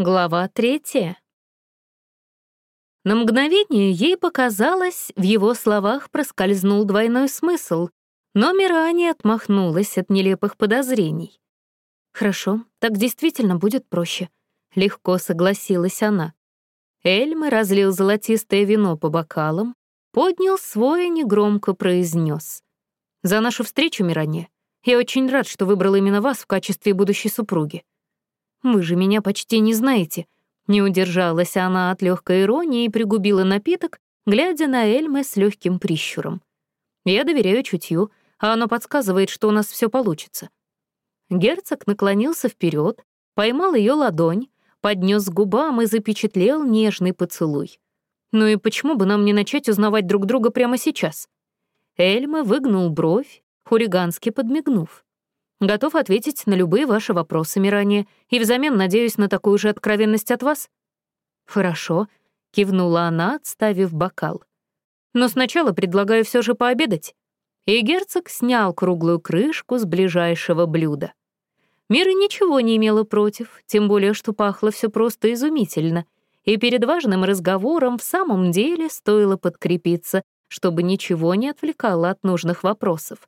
Глава третья. На мгновение ей показалось, в его словах проскользнул двойной смысл, но Мирани отмахнулась от нелепых подозрений. «Хорошо, так действительно будет проще», — легко согласилась она. Эльма разлил золотистое вино по бокалам, поднял свой и негромко произнес: «За нашу встречу, Миране, я очень рад, что выбрал именно вас в качестве будущей супруги. Вы же меня почти не знаете». Не удержалась она от легкой иронии и пригубила напиток, глядя на Эльмы с легким прищуром. «Я доверяю чутью, а оно подсказывает, что у нас все получится». Герцог наклонился вперед, поймал ее ладонь, поднес к губам и запечатлел нежный поцелуй. «Ну и почему бы нам не начать узнавать друг друга прямо сейчас?» Эльма выгнул бровь, хулигански подмигнув. Готов ответить на любые ваши вопросы, Мирания, и взамен надеюсь на такую же откровенность от вас». «Хорошо», — кивнула она, отставив бокал. «Но сначала предлагаю все же пообедать». И герцог снял круглую крышку с ближайшего блюда. Мира ничего не имела против, тем более, что пахло все просто изумительно, и перед важным разговором в самом деле стоило подкрепиться, чтобы ничего не отвлекало от нужных вопросов.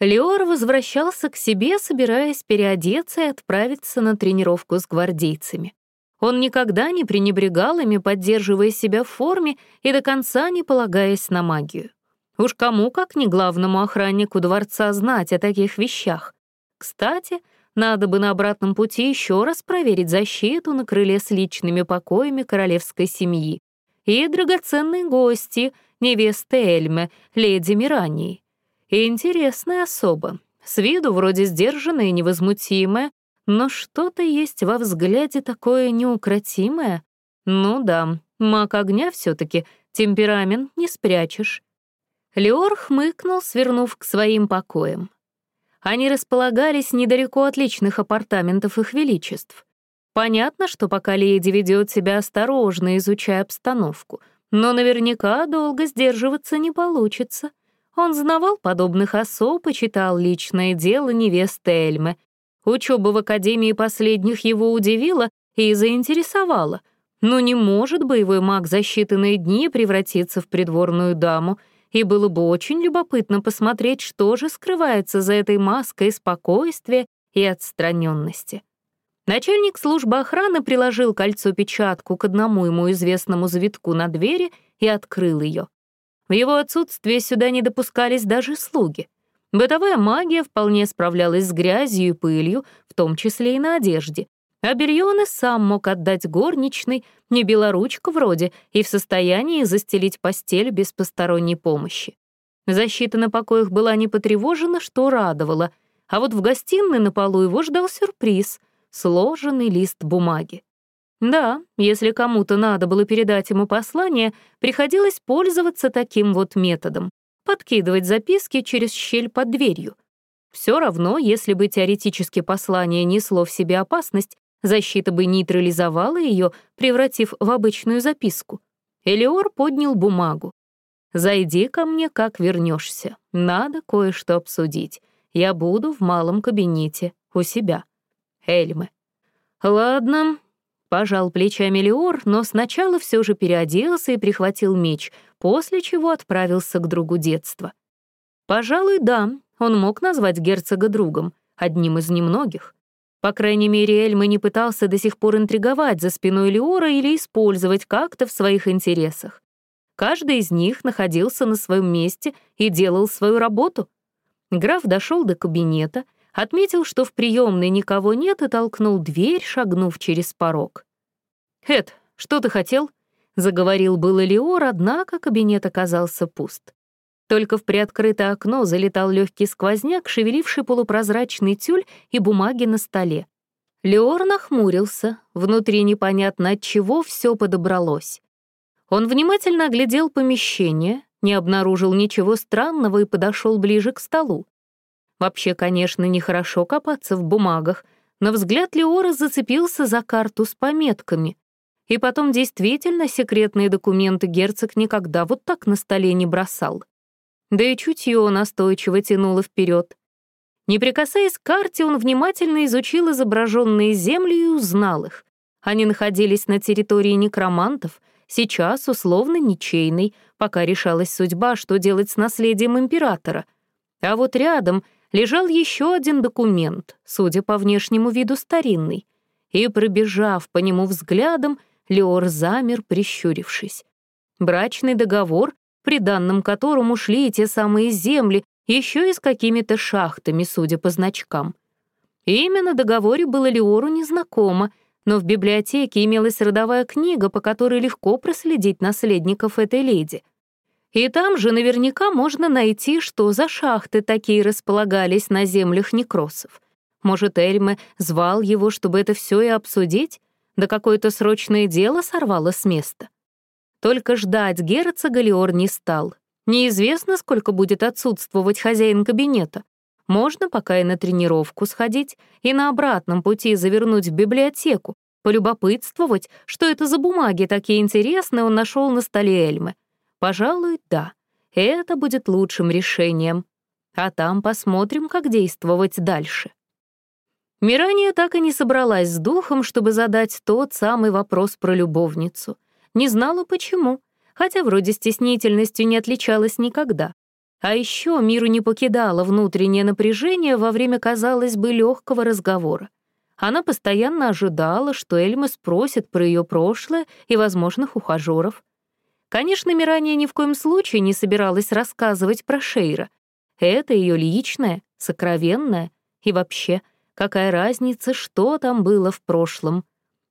Леор возвращался к себе, собираясь переодеться и отправиться на тренировку с гвардейцами. Он никогда не пренебрегал ими, поддерживая себя в форме и до конца не полагаясь на магию. Уж кому, как не главному охраннику дворца, знать о таких вещах. Кстати, надо бы на обратном пути еще раз проверить защиту на крыле с личными покоями королевской семьи и драгоценные гости, невесты Эльме, леди Мирании. Интересная особа. С виду вроде сдержанная и невозмутимая, но что-то есть во взгляде такое неукротимое. Ну да, маг огня все таки темперамент не спрячешь. Леор хмыкнул, свернув к своим покоям. Они располагались недалеко от личных апартаментов их величеств. Понятно, что пока леди ведет себя осторожно, изучая обстановку, но наверняка долго сдерживаться не получится. Он знавал подобных особ и читал личное дело невесты Эльмы. Учеба в Академии последних его удивила и заинтересовала. Но не может боевой маг за считанные дни превратиться в придворную даму, и было бы очень любопытно посмотреть, что же скрывается за этой маской спокойствия и отстраненности. Начальник службы охраны приложил кольцо-печатку к одному ему известному завитку на двери и открыл ее. В его отсутствие сюда не допускались даже слуги. Бытовая магия вполне справлялась с грязью и пылью, в том числе и на одежде. А белье и сам мог отдать горничной, не белоручка вроде, и в состоянии застелить постель без посторонней помощи. Защита на покоях была не потревожена, что радовало, а вот в гостиной на полу его ждал сюрприз — сложенный лист бумаги. Да, если кому-то надо было передать ему послание, приходилось пользоваться таким вот методом — подкидывать записки через щель под дверью. Все равно, если бы теоретически послание несло в себе опасность, защита бы нейтрализовала ее, превратив в обычную записку. Элиор поднял бумагу. «Зайди ко мне, как вернешься. Надо кое-что обсудить. Я буду в малом кабинете, у себя. Эльмы». «Ладно, Пожал плечами Леор, но сначала все же переоделся и прихватил меч, после чего отправился к другу детства. Пожалуй, да, он мог назвать герцога другом, одним из немногих. По крайней мере, Эльма не пытался до сих пор интриговать за спиной Леора или использовать как-то в своих интересах. Каждый из них находился на своем месте и делал свою работу. Граф дошел до кабинета — отметил, что в приемной никого нет, и толкнул дверь, шагнув через порог. «Эд, что ты хотел?» — заговорил был Элиор, однако кабинет оказался пуст. Только в приоткрытое окно залетал легкий сквозняк, шевеливший полупрозрачный тюль и бумаги на столе. Леор нахмурился, внутри непонятно от чего все подобралось. Он внимательно оглядел помещение, не обнаружил ничего странного и подошел ближе к столу. Вообще, конечно, нехорошо копаться в бумагах, но взгляд Леора зацепился за карту с пометками. И потом действительно секретные документы герцог никогда вот так на столе не бросал. Да и чутье настойчиво тянуло вперед. Не прикасаясь к карте, он внимательно изучил изображенные земли и узнал их. Они находились на территории некромантов, сейчас условно ничейной, пока решалась судьба, что делать с наследием императора. А вот рядом лежал еще один документ, судя по внешнему виду старинный. И, пробежав по нему взглядом, Леор замер, прищурившись. Брачный договор, при данном которому шли те самые земли, еще и с какими-то шахтами, судя по значкам. Именно договоре было Леору незнакомо, но в библиотеке имелась родовая книга, по которой легко проследить наследников этой леди. И там же наверняка можно найти, что за шахты такие располагались на землях некросов. Может, Эльме звал его, чтобы это все и обсудить? Да какое-то срочное дело сорвало с места. Только ждать герцога Леор не стал. Неизвестно, сколько будет отсутствовать хозяин кабинета. Можно пока и на тренировку сходить, и на обратном пути завернуть в библиотеку, полюбопытствовать, что это за бумаги такие интересные он нашел на столе Эльмы. Пожалуй, да, это будет лучшим решением. А там посмотрим, как действовать дальше. Мирания так и не собралась с духом, чтобы задать тот самый вопрос про любовницу. Не знала, почему, хотя вроде стеснительностью не отличалась никогда. А еще миру не покидало внутреннее напряжение во время, казалось бы, легкого разговора. Она постоянно ожидала, что Эльма спросит про ее прошлое и возможных ухажеров. Конечно, Мирания ни в коем случае не собиралась рассказывать про Шейра. Это ее личное, сокровенное. И вообще, какая разница, что там было в прошлом.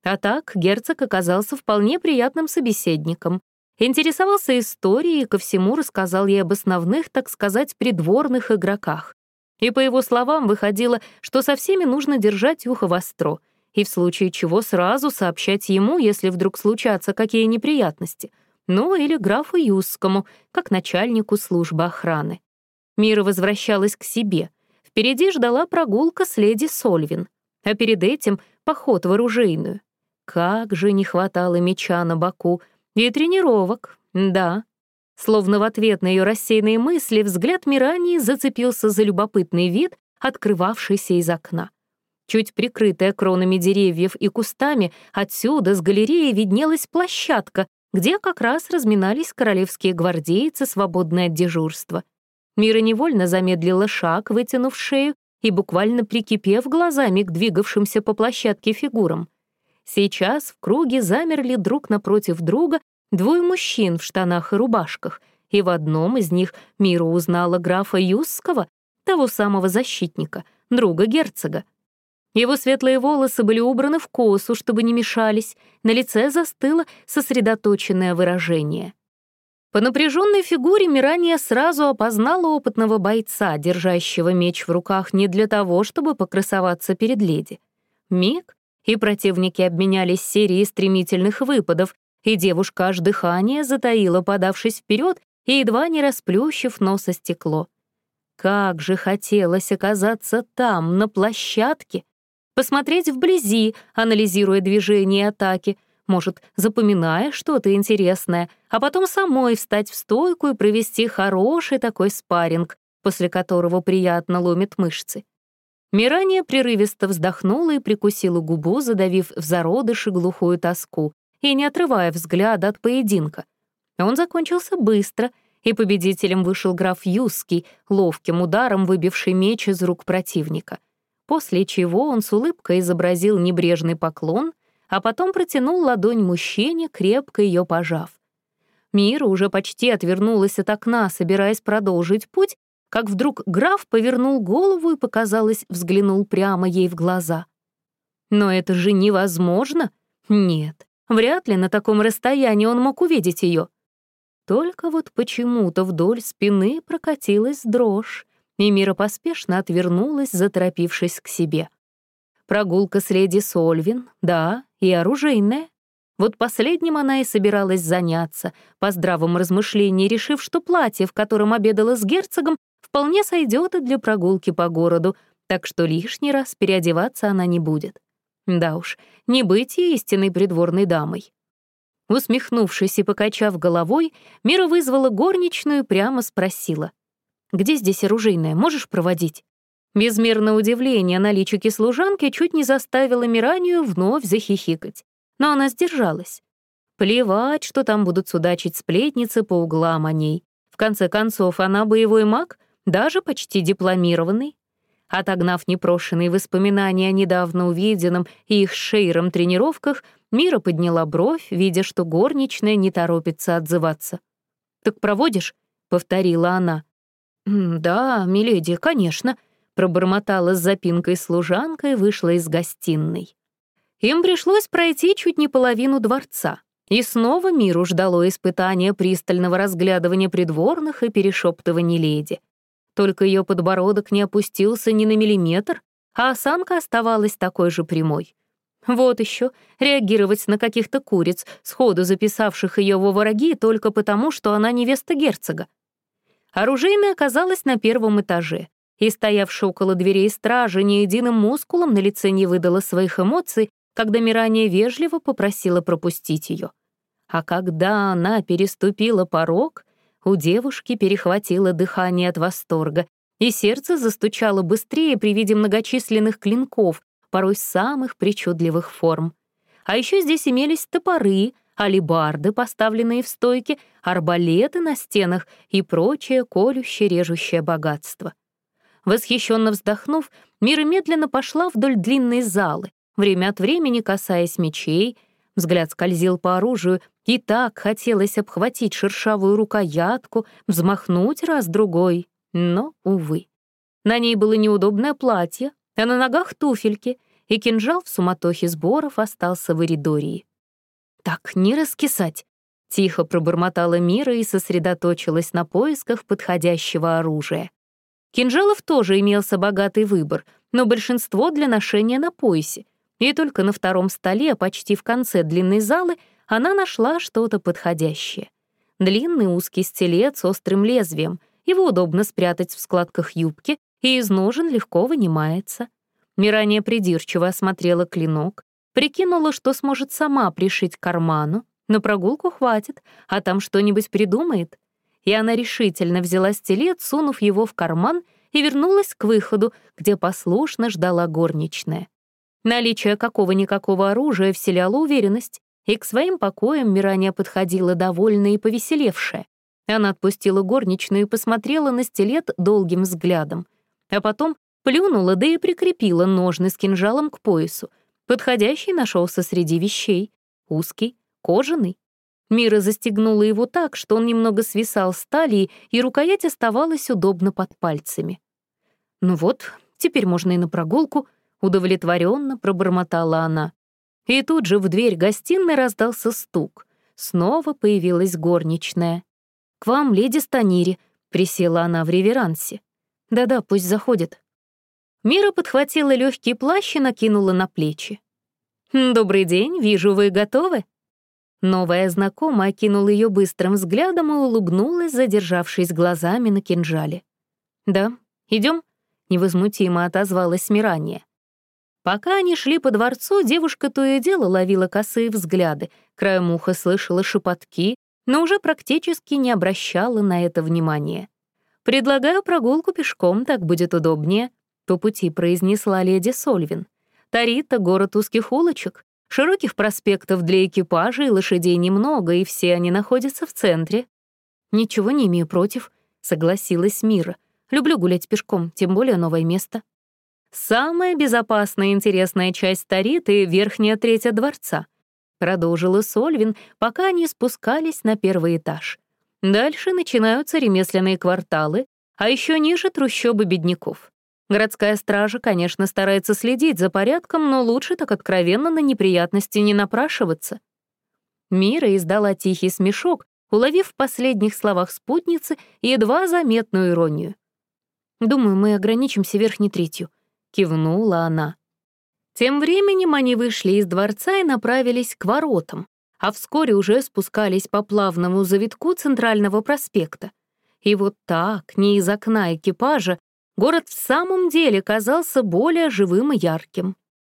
А так герцог оказался вполне приятным собеседником. Интересовался историей и ко всему рассказал ей об основных, так сказать, придворных игроках. И по его словам выходило, что со всеми нужно держать ухо востро, и в случае чего сразу сообщать ему, если вдруг случатся какие неприятности, ну или графу Юсскому, как начальнику службы охраны. Мира возвращалась к себе. Впереди ждала прогулка с леди Сольвин, а перед этим — поход в оружейную. Как же не хватало меча на боку — и тренировок, да. Словно в ответ на ее рассеянные мысли взгляд Мирании зацепился за любопытный вид, открывавшийся из окна. Чуть прикрытая кронами деревьев и кустами, отсюда с галереи виднелась площадка, где как раз разминались королевские гвардейцы, свободное от дежурства. Мира невольно замедлила шаг, вытянув шею и буквально прикипев глазами к двигавшимся по площадке фигурам. Сейчас в круге замерли друг напротив друга двое мужчин в штанах и рубашках, и в одном из них Мира узнала графа Юсского, того самого защитника, друга герцога. Его светлые волосы были убраны в косу, чтобы не мешались, на лице застыло сосредоточенное выражение. По напряженной фигуре Мирания сразу опознала опытного бойца, держащего меч в руках не для того, чтобы покрасоваться перед леди. Миг, и противники обменялись серией стремительных выпадов, и девушка аж дыхание затаила, подавшись вперед и едва не расплющив носа стекло. Как же хотелось оказаться там, на площадке, посмотреть вблизи, анализируя движения и атаки, может, запоминая что-то интересное, а потом самой встать в стойку и провести хороший такой спарринг, после которого приятно ломит мышцы. Мирания прерывисто вздохнула и прикусила губу, задавив в зародыши глухую тоску и не отрывая взгляда от поединка. Он закончился быстро, и победителем вышел граф Юский, ловким ударом выбивший меч из рук противника. После чего он с улыбкой изобразил небрежный поклон, а потом протянул ладонь мужчине, крепко ее пожав. Мира уже почти отвернулась от окна, собираясь продолжить путь, как вдруг граф повернул голову и, показалось, взглянул прямо ей в глаза. Но это же невозможно. Нет, вряд ли на таком расстоянии он мог увидеть ее. Только вот почему-то вдоль спины прокатилась дрожь, и Мира поспешно отвернулась, заторопившись к себе. Прогулка с леди Сольвин, да, и оружейная. Вот последним она и собиралась заняться, по здравому размышлению решив, что платье, в котором обедала с герцогом, вполне сойдет и для прогулки по городу, так что лишний раз переодеваться она не будет. Да уж, не быть ей истинной придворной дамой. Усмехнувшись и покачав головой, Мира вызвала горничную и прямо спросила. «Где здесь оружейная, можешь проводить?» Безмерное удивление на личике служанки чуть не заставило Миранию вновь захихикать. но она сдержалась. Плевать, что там будут судачить сплетницы по углам о ней. В конце концов, она боевой маг, даже почти дипломированный. Отогнав непрошенные воспоминания о недавно увиденном и их шейром тренировках, Мира подняла бровь, видя, что горничная не торопится отзываться. «Так проводишь?» — повторила она. «Да, миледи, конечно», — пробормотала с запинкой служанка и вышла из гостиной. Им пришлось пройти чуть не половину дворца. И снова миру ждало испытание пристального разглядывания придворных и перешептываний леди. Только ее подбородок не опустился ни на миллиметр, а осанка оставалась такой же прямой. Вот еще реагировать на каких-то куриц, сходу записавших ее во враги только потому, что она невеста герцога. Оружейная оказалась на первом этаже, и стоявшая около дверей стража ни единым мускулом на лице не выдала своих эмоций, когда Мирания вежливо попросила пропустить ее. А когда она переступила порог, у девушки перехватило дыхание от восторга, и сердце застучало быстрее при виде многочисленных клинков, порой самых причудливых форм. А еще здесь имелись топоры, алибарды, поставленные в стойке, арбалеты на стенах и прочее колюще-режущее богатство. Восхищенно вздохнув, Мира медленно пошла вдоль длинной залы, время от времени касаясь мечей, взгляд скользил по оружию, и так хотелось обхватить шершавую рукоятку, взмахнуть раз-другой, но, увы. На ней было неудобное платье, а на ногах туфельки, и кинжал в суматохе сборов остался в эридории. «Так, не раскисать!» — тихо пробормотала Мира и сосредоточилась на поисках подходящего оружия. Кинжалов тоже имелся богатый выбор, но большинство для ношения на поясе, и только на втором столе, почти в конце длинной залы, она нашла что-то подходящее. Длинный узкий стилет с острым лезвием, его удобно спрятать в складках юбки, и из ножен легко вынимается. Мирания придирчиво осмотрела клинок, прикинула, что сможет сама пришить карману, на прогулку хватит, а там что-нибудь придумает. И она решительно взяла стилет, сунув его в карман, и вернулась к выходу, где послушно ждала горничная. Наличие какого-никакого оружия вселяло уверенность, и к своим покоям Мирания подходила довольная и повеселевшая. Она отпустила горничную и посмотрела на стилет долгим взглядом, а потом Плюнула, да и прикрепила ножны с кинжалом к поясу. Подходящий нашелся среди вещей. Узкий, кожаный. Мира застегнула его так, что он немного свисал с талии, и рукоять оставалась удобно под пальцами. «Ну вот, теперь можно и на прогулку», — удовлетворенно пробормотала она. И тут же в дверь гостиной раздался стук. Снова появилась горничная. «К вам, леди Станири», — присела она в реверансе. «Да-да, пусть заходит». Мира подхватила легкий плащ и накинула на плечи. «Добрый день, вижу, вы готовы?» Новая знакомая окинула ее быстрым взглядом и улыбнулась, задержавшись глазами на кинжале. «Да, идем, невозмутимо отозвалась Мирания. Пока они шли по дворцу, девушка то и дело ловила косые взгляды, краем уха слышала шепотки, но уже практически не обращала на это внимания. «Предлагаю прогулку пешком, так будет удобнее», по пути произнесла леди Сольвин. Тарита — город узких улочек, широких проспектов для экипажа и лошадей немного, и все они находятся в центре. Ничего не имею против, согласилась Мира. Люблю гулять пешком, тем более новое место. Самая безопасная и интересная часть Тариты — верхняя треть дворца, продолжила Сольвин, пока они спускались на первый этаж. Дальше начинаются ремесленные кварталы, а еще ниже — трущобы бедняков. Городская стража, конечно, старается следить за порядком, но лучше так откровенно на неприятности не напрашиваться. Мира издала тихий смешок, уловив в последних словах спутницы едва заметную иронию. «Думаю, мы ограничимся верхней третью», — кивнула она. Тем временем они вышли из дворца и направились к воротам, а вскоре уже спускались по плавному завитку центрального проспекта. И вот так, не из окна экипажа, город в самом деле казался более живым и ярким.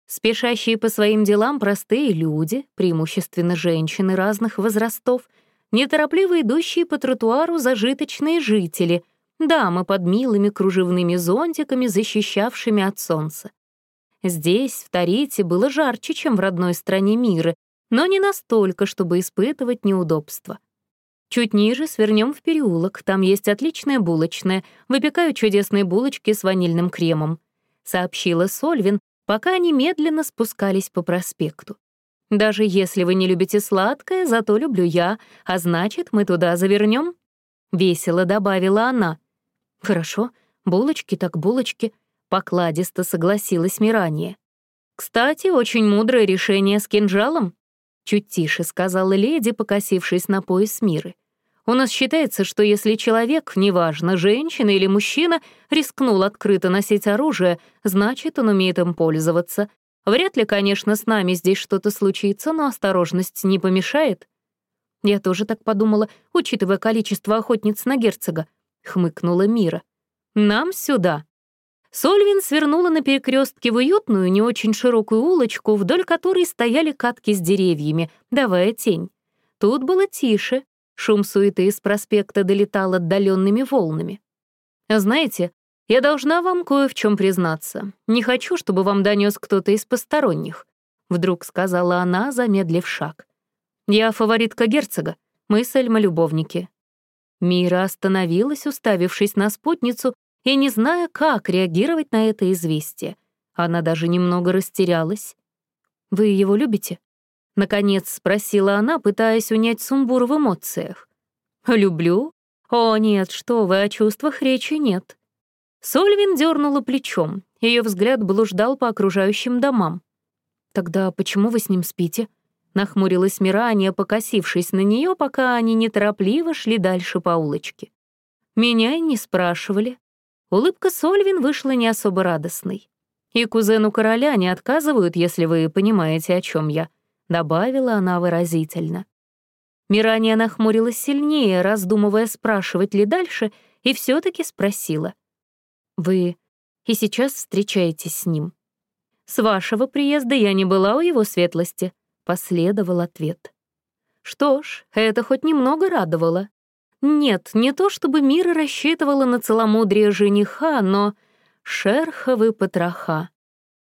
Спешащие по своим делам простые люди, преимущественно женщины разных возрастов, неторопливо идущие по тротуару зажиточные жители, дамы под милыми кружевными зонтиками, защищавшими от солнца. Здесь, в Тарите, было жарче, чем в родной стране мира, но не настолько, чтобы испытывать неудобства. Чуть ниже свернем в переулок, там есть отличная булочная, выпекаю чудесные булочки с ванильным кремом», — сообщила Сольвин, пока они медленно спускались по проспекту. «Даже если вы не любите сладкое, зато люблю я, а значит, мы туда завернем. весело добавила она. «Хорошо, булочки так булочки», — покладисто согласилась Мирания. «Кстати, очень мудрое решение с кинжалом», — чуть тише сказала леди, покосившись на пояс Миры. У нас считается, что если человек, неважно, женщина или мужчина, рискнул открыто носить оружие, значит, он умеет им пользоваться. Вряд ли, конечно, с нами здесь что-то случится, но осторожность не помешает. Я тоже так подумала, учитывая количество охотниц на герцога, — хмыкнула Мира. «Нам сюда». Сольвин свернула на перекрестке в уютную, не очень широкую улочку, вдоль которой стояли катки с деревьями, давая тень. Тут было тише, Шум суеты из проспекта долетал отдаленными волнами. «Знаете, я должна вам кое в чем признаться. Не хочу, чтобы вам донес кто-то из посторонних», — вдруг сказала она, замедлив шаг. «Я фаворитка герцога, мы с Эльма любовники». Мира остановилась, уставившись на спутницу и не зная, как реагировать на это известие. Она даже немного растерялась. «Вы его любите?» Наконец спросила она, пытаясь унять сумбур в эмоциях. «Люблю? О, нет, что вы, о чувствах речи нет». Сольвин дернула плечом, ее взгляд блуждал по окружающим домам. «Тогда почему вы с ним спите?» Нахмурилась Мирания, покосившись на нее, пока они неторопливо шли дальше по улочке. Меня и не спрашивали. Улыбка Сольвин вышла не особо радостной. И кузену короля не отказывают, если вы понимаете, о чем я. — добавила она выразительно. Мирания нахмурилась сильнее, раздумывая, спрашивать ли дальше, и все таки спросила. «Вы и сейчас встречаетесь с ним?» «С вашего приезда я не была у его светлости», — последовал ответ. Что ж, это хоть немного радовало. Нет, не то чтобы Мира рассчитывала на целомудрие жениха, но шерховы потроха.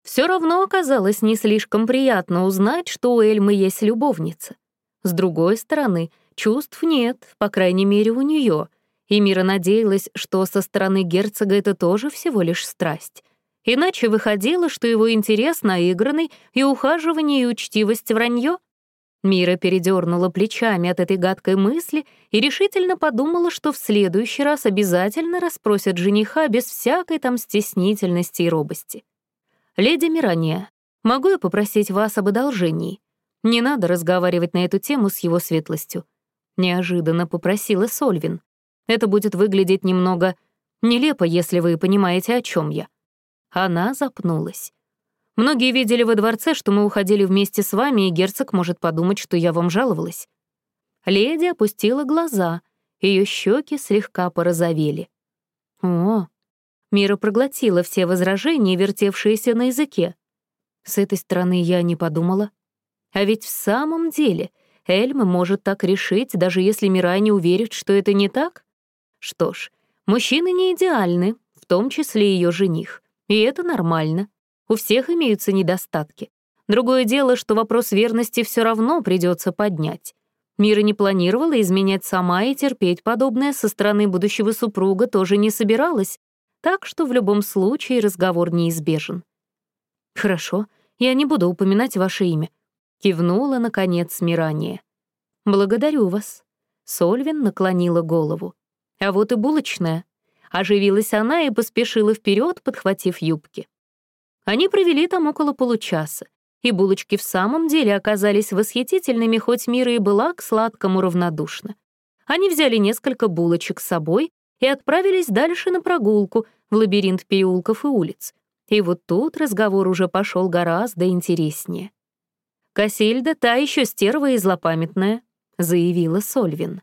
Все равно оказалось не слишком приятно узнать, что у Эльмы есть любовница. С другой стороны, чувств нет, по крайней мере, у нее, и Мира надеялась, что со стороны герцога это тоже всего лишь страсть. Иначе выходило, что его интерес наигранный и ухаживание и учтивость вранье. Мира передернула плечами от этой гадкой мысли и решительно подумала, что в следующий раз обязательно расспросят жениха без всякой там стеснительности и робости. «Леди Мирания, могу я попросить вас об одолжении? Не надо разговаривать на эту тему с его светлостью». Неожиданно попросила Сольвин. «Это будет выглядеть немного нелепо, если вы понимаете, о чем я». Она запнулась. «Многие видели во дворце, что мы уходили вместе с вами, и герцог может подумать, что я вам жаловалась». Леди опустила глаза, ее щеки слегка порозовели. «О, Мира проглотила все возражения, вертевшиеся на языке. С этой стороны я не подумала. А ведь в самом деле Эльма может так решить, даже если Мира не уверит, что это не так. Что ж, мужчины не идеальны, в том числе ее жених. И это нормально. У всех имеются недостатки. Другое дело, что вопрос верности все равно придется поднять. Мира не планировала изменять сама и терпеть подобное со стороны будущего супруга тоже не собиралась, так что в любом случае разговор неизбежен. «Хорошо, я не буду упоминать ваше имя», — кивнула, наконец, Мирания. «Благодарю вас». Сольвин наклонила голову. «А вот и булочная». Оживилась она и поспешила вперед, подхватив юбки. Они провели там около получаса, и булочки в самом деле оказались восхитительными, хоть Мира и была к сладкому равнодушна. Они взяли несколько булочек с собой, и отправились дальше на прогулку в лабиринт переулков и улиц. И вот тут разговор уже пошел гораздо интереснее. «Кассельда та еще стерва и злопамятная», — заявила Сольвин.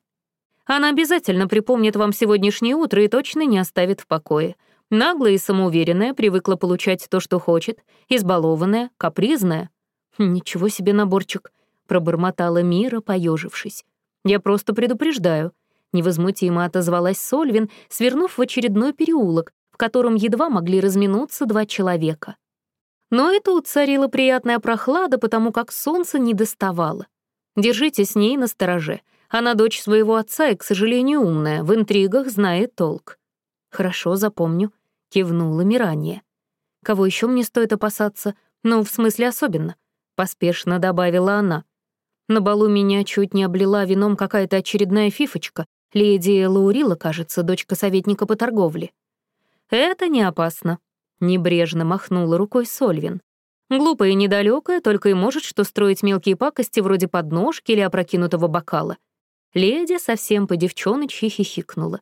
«Она обязательно припомнит вам сегодняшнее утро и точно не оставит в покое. Наглая и самоуверенная, привыкла получать то, что хочет, избалованная, капризная». «Ничего себе наборчик», — пробормотала Мира, поежившись. «Я просто предупреждаю. Невозмутимо отозвалась Сольвин, свернув в очередной переулок, в котором едва могли разминуться два человека. Но и тут царила приятная прохлада, потому как солнце не доставало. Держите с ней на стороже. Она дочь своего отца и, к сожалению, умная, в интригах знает толк. «Хорошо, запомню», — кивнула Мирания. «Кого еще мне стоит опасаться? Ну, в смысле особенно?» — поспешно добавила она. На балу меня чуть не облила вином какая-то очередная фифочка. Леди Лаурила, кажется, дочка советника по торговле. «Это не опасно», — небрежно махнула рукой Сольвин. «Глупая и недалекая, только и может что строить мелкие пакости вроде подножки или опрокинутого бокала». Леди совсем по девчоночьи хихикнула.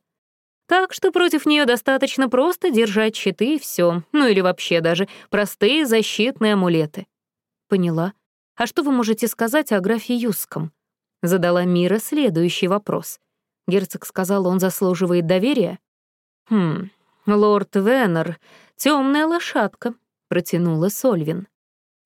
Так что против нее достаточно просто держать щиты и все, ну или вообще даже простые защитные амулеты. Поняла. «А что вы можете сказать о графе Юском?» Задала Мира следующий вопрос. Герцог сказал, он заслуживает доверия. «Хм, лорд Веннер, темная лошадка», — протянула Сольвин.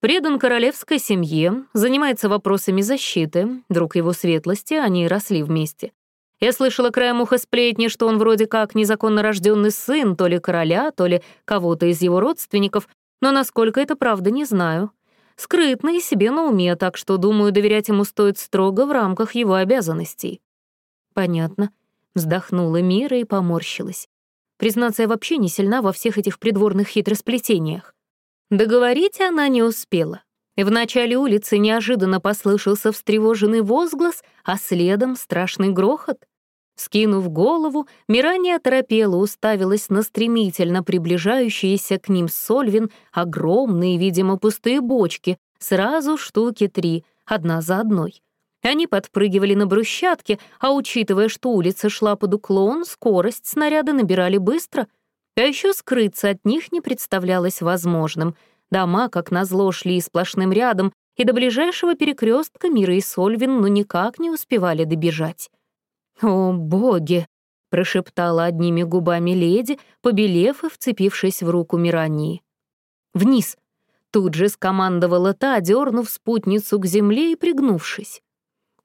«Предан королевской семье, занимается вопросами защиты, друг его светлости, они росли вместе. Я слышала краем уха сплетни, что он вроде как незаконно рожденный сын то ли короля, то ли кого-то из его родственников, но насколько это правда, не знаю скрытный и себе на уме, так что, думаю, доверять ему стоит строго в рамках его обязанностей». «Понятно», — вздохнула Мира и поморщилась. Признаться, я вообще не сильна во всех этих придворных хитросплетениях. Договорить она не успела. В начале улицы неожиданно послышался встревоженный возглас, а следом страшный грохот. Скинув голову, Мирания оторопела уставилась на стремительно приближающиеся к ним Сольвин огромные, видимо, пустые бочки, сразу штуки три, одна за одной. Они подпрыгивали на брусчатке, а учитывая, что улица шла под уклон, скорость снаряда набирали быстро, а еще скрыться от них не представлялось возможным. Дома, как назло, шли сплошным рядом, и до ближайшего перекрестка Мира и Сольвин ну никак не успевали добежать. «О, боги!» — прошептала одними губами леди, побелев и вцепившись в руку Мирании. «Вниз!» — тут же скомандовала та, дернув спутницу к земле и пригнувшись.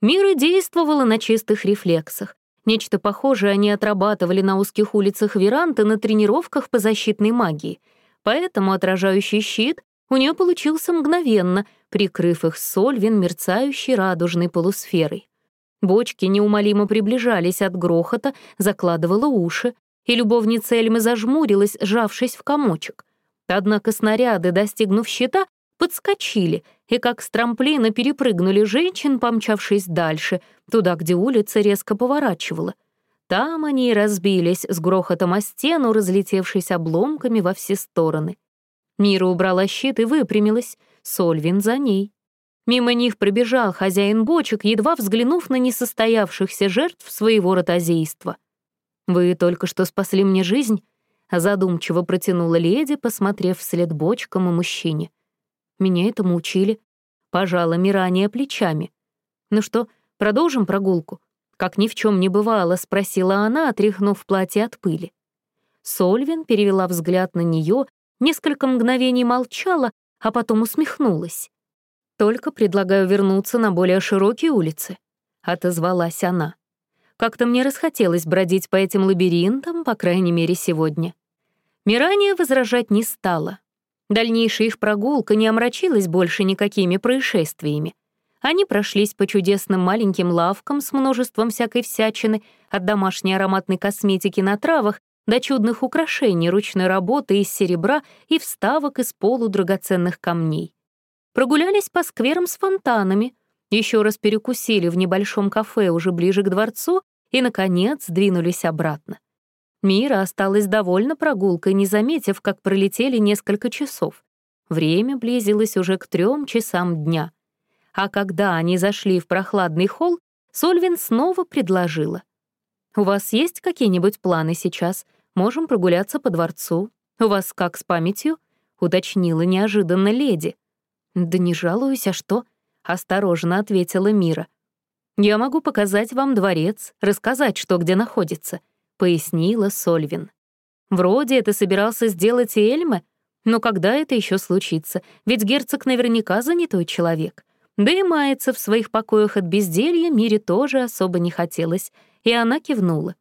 Мира действовала на чистых рефлексах. Нечто похожее они отрабатывали на узких улицах Веранты на тренировках по защитной магии. Поэтому отражающий щит у нее получился мгновенно, прикрыв их сольвин мерцающей радужной полусферой. Бочки неумолимо приближались от грохота, закладывала уши, и любовница Эльмы зажмурилась, сжавшись в комочек. Однако снаряды, достигнув щита, подскочили и как с трамплина перепрыгнули женщин, помчавшись дальше, туда, где улица резко поворачивала. Там они и разбились с грохотом о стену, разлетевшись обломками во все стороны. Мира убрала щит и выпрямилась, Сольвин за ней. Мимо них пробежал хозяин бочек, едва взглянув на несостоявшихся жертв своего ротозейства. «Вы только что спасли мне жизнь?» — задумчиво протянула леди, посмотрев вслед бочкам и мужчине. «Меня этому учили». Пожала Мирания плечами. «Ну что, продолжим прогулку?» Как ни в чем не бывало, спросила она, отряхнув платье от пыли. Сольвин перевела взгляд на нее, несколько мгновений молчала, а потом усмехнулась. «Только предлагаю вернуться на более широкие улицы», — отозвалась она. «Как-то мне расхотелось бродить по этим лабиринтам, по крайней мере, сегодня». Мирания возражать не стала. Дальнейшая их прогулка не омрачилась больше никакими происшествиями. Они прошлись по чудесным маленьким лавкам с множеством всякой всячины, от домашней ароматной косметики на травах до чудных украшений ручной работы из серебра и вставок из полудрагоценных камней прогулялись по скверам с фонтанами, еще раз перекусили в небольшом кафе уже ближе к дворцу и, наконец, двинулись обратно. Мира осталась довольна прогулкой, не заметив, как пролетели несколько часов. Время близилось уже к трем часам дня. А когда они зашли в прохладный холл, Сольвин снова предложила. «У вас есть какие-нибудь планы сейчас? Можем прогуляться по дворцу. У вас как с памятью?» — уточнила неожиданно леди. «Да не жалуюсь, а что?» — осторожно ответила Мира. «Я могу показать вам дворец, рассказать, что где находится», — пояснила Сольвин. «Вроде это собирался сделать и Эльме, но когда это еще случится? Ведь герцог наверняка занятой человек. Да и мается в своих покоях от безделья Мире тоже особо не хотелось, и она кивнула.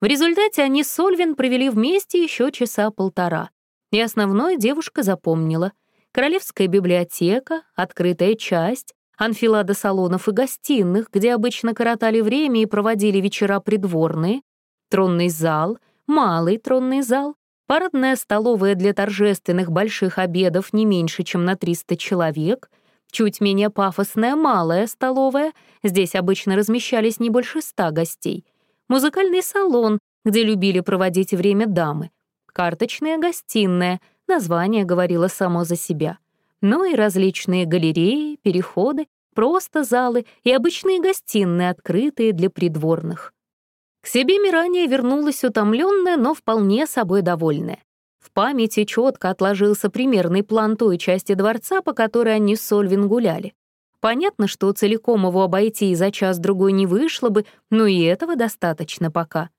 В результате они с Сольвин провели вместе еще часа полтора, и основное девушка запомнила — королевская библиотека, открытая часть, анфилада салонов и гостиных, где обычно коротали время и проводили вечера придворные, тронный зал, малый тронный зал, парадная столовая для торжественных больших обедов не меньше, чем на 300 человек, чуть менее пафосная малая столовая, здесь обычно размещались не больше ста гостей, музыкальный салон, где любили проводить время дамы, карточная гостиная, название говорило само за себя, ну и различные галереи, переходы, просто залы и обычные гостиные, открытые для придворных. К себе Мирания вернулась утомленная, но вполне собой довольная. Памяти четко отложился примерный план той части дворца, по которой они с Сольвин гуляли. Понятно, что целиком его обойти и за час-другой не вышло бы, но и этого достаточно пока.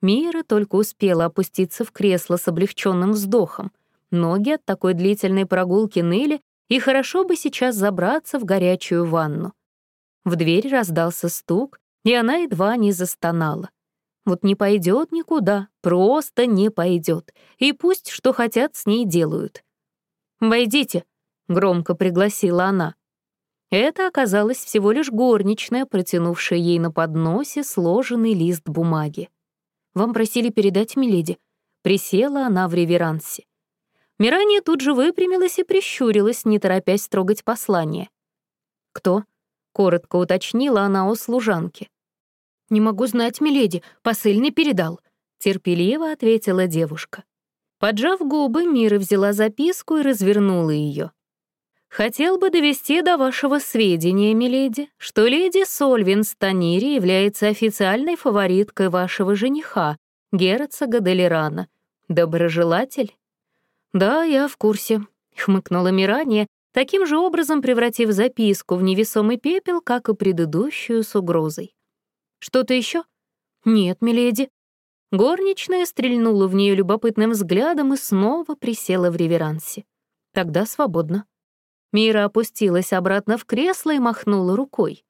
Мира только успела опуститься в кресло с облегченным вздохом. Ноги от такой длительной прогулки ныли, и хорошо бы сейчас забраться в горячую ванну. В дверь раздался стук, и она едва не застонала. Вот не пойдет никуда, просто не пойдет. И пусть что хотят с ней делают. «Войдите», — громко пригласила она. Это оказалось всего лишь горничная, протянувшая ей на подносе сложенный лист бумаги. «Вам просили передать Миледи». Присела она в реверансе. Мирания тут же выпрямилась и прищурилась, не торопясь трогать послание. «Кто?» — коротко уточнила она у служанки. «Не могу знать, миледи, посыльный передал», — терпеливо ответила девушка. Поджав губы, Мира взяла записку и развернула ее. «Хотел бы довести до вашего сведения, миледи, что леди Сольвин Станири является официальной фавориткой вашего жениха, герцога Делирана. Доброжелатель?» «Да, я в курсе», — хмыкнула Мирания, таким же образом превратив записку в невесомый пепел, как и предыдущую с угрозой. Что-то еще? Нет, миледи. Горничная стрельнула в нее любопытным взглядом и снова присела в реверансе. Тогда свободно. Мира опустилась обратно в кресло и махнула рукой.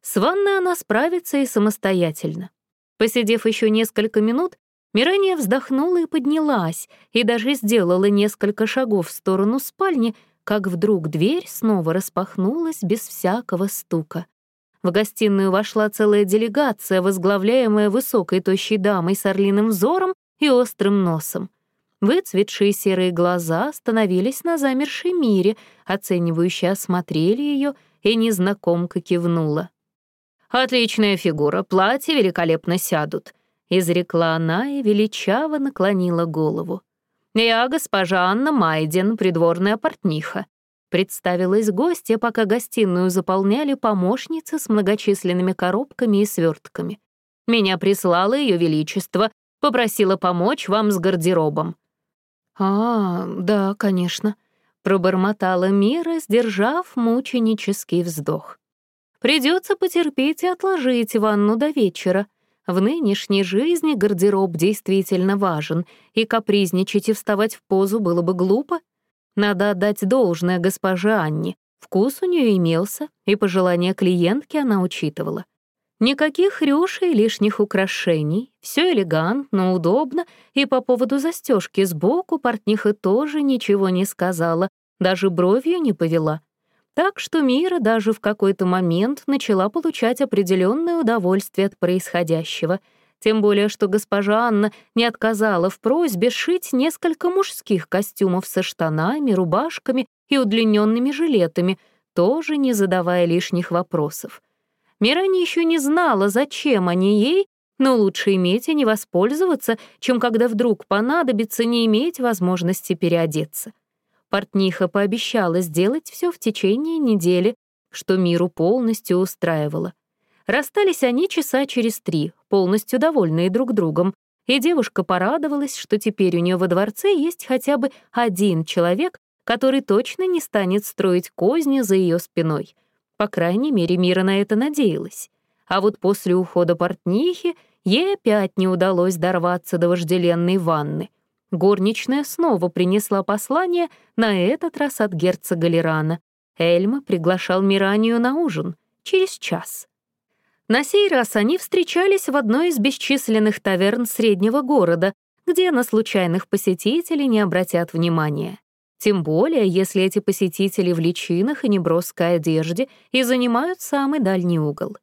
С ванной она справится и самостоятельно. Посидев еще несколько минут, Мирания вздохнула и поднялась, и даже сделала несколько шагов в сторону спальни, как вдруг дверь снова распахнулась без всякого стука. В гостиную вошла целая делегация, возглавляемая высокой тощей дамой с орлиным взором и острым носом. Выцветшие серые глаза остановились на замершей мире, оценивающие осмотрели ее, и незнакомка кивнула. «Отличная фигура, платья великолепно сядут», — изрекла она и величаво наклонила голову. «Я госпожа Анна Майден, придворная портниха. Представилась гостья, пока гостиную заполняли помощницы с многочисленными коробками и свертками. Меня прислало Ее Величество, попросила помочь вам с гардеробом. «А, да, конечно», — пробормотала Мира, сдержав мученический вздох. Придется потерпеть и отложить ванну до вечера. В нынешней жизни гардероб действительно важен, и капризничать и вставать в позу было бы глупо, надо отдать должное госпоже Анне. Вкус у нее имелся, и пожелания клиентки она учитывала. Никаких рюшей, лишних украшений, все элегантно, удобно, и по поводу застежки сбоку портниха тоже ничего не сказала, даже бровью не повела. Так что Мира даже в какой-то момент начала получать определенное удовольствие от происходящего — тем более, что госпожа Анна не отказала в просьбе шить несколько мужских костюмов со штанами, рубашками и удлиненными жилетами, тоже не задавая лишних вопросов. Мирани еще не знала, зачем они ей, но лучше иметь и не воспользоваться, чем когда вдруг понадобится не иметь возможности переодеться. Портниха пообещала сделать все в течение недели, что миру полностью устраивало. Расстались они часа через три, полностью довольные друг другом, и девушка порадовалась, что теперь у нее во дворце есть хотя бы один человек, который точно не станет строить козни за ее спиной. По крайней мере, Мира на это надеялась. А вот после ухода портнихи ей опять не удалось дорваться до вожделенной ванны. Горничная снова принесла послание, на этот раз от герцога Лерана. Эльма приглашал Миранию на ужин через час. На сей раз они встречались в одной из бесчисленных таверн среднего города, где на случайных посетителей не обратят внимания. Тем более, если эти посетители в личинах и неброской одежде и занимают самый дальний угол.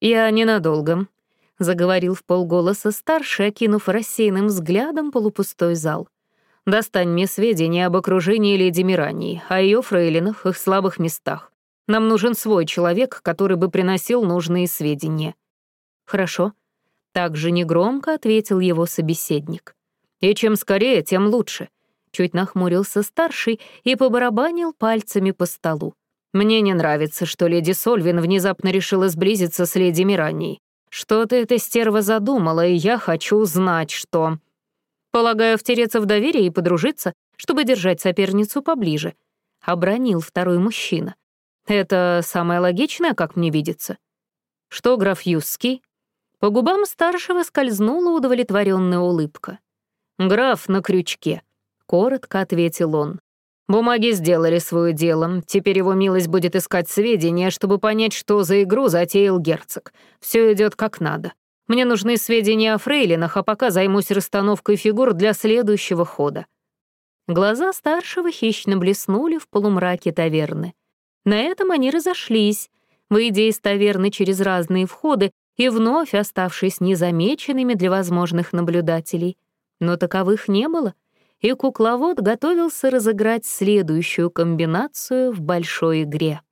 «Я ненадолго», — заговорил в полголоса старший, окинув рассеянным взглядом полупустой зал. «Достань мне сведения об окружении леди Мирании, о ее фрейлинах, их слабых местах. Нам нужен свой человек, который бы приносил нужные сведения». «Хорошо», — также негромко ответил его собеседник. «И чем скорее, тем лучше», — чуть нахмурился старший и побарабанил пальцами по столу. «Мне не нравится, что леди Сольвин внезапно решила сблизиться с леди Миранией. Что-то эта стерва задумала, и я хочу знать, что...» «Полагаю, втереться в доверие и подружиться, чтобы держать соперницу поближе», — обронил второй мужчина. «Это самое логичное, как мне видится». «Что, граф Юсский?» По губам старшего скользнула удовлетворенная улыбка. «Граф на крючке», — коротко ответил он. «Бумаги сделали свое дело. Теперь его милость будет искать сведения, чтобы понять, что за игру затеял герцог. Все идет как надо. Мне нужны сведения о фрейлинах, а пока займусь расстановкой фигур для следующего хода». Глаза старшего хищно блеснули в полумраке таверны. На этом они разошлись, выйдя из таверны через разные входы и вновь оставшись незамеченными для возможных наблюдателей — но таковых не было, и кукловод готовился разыграть следующую комбинацию в большой игре.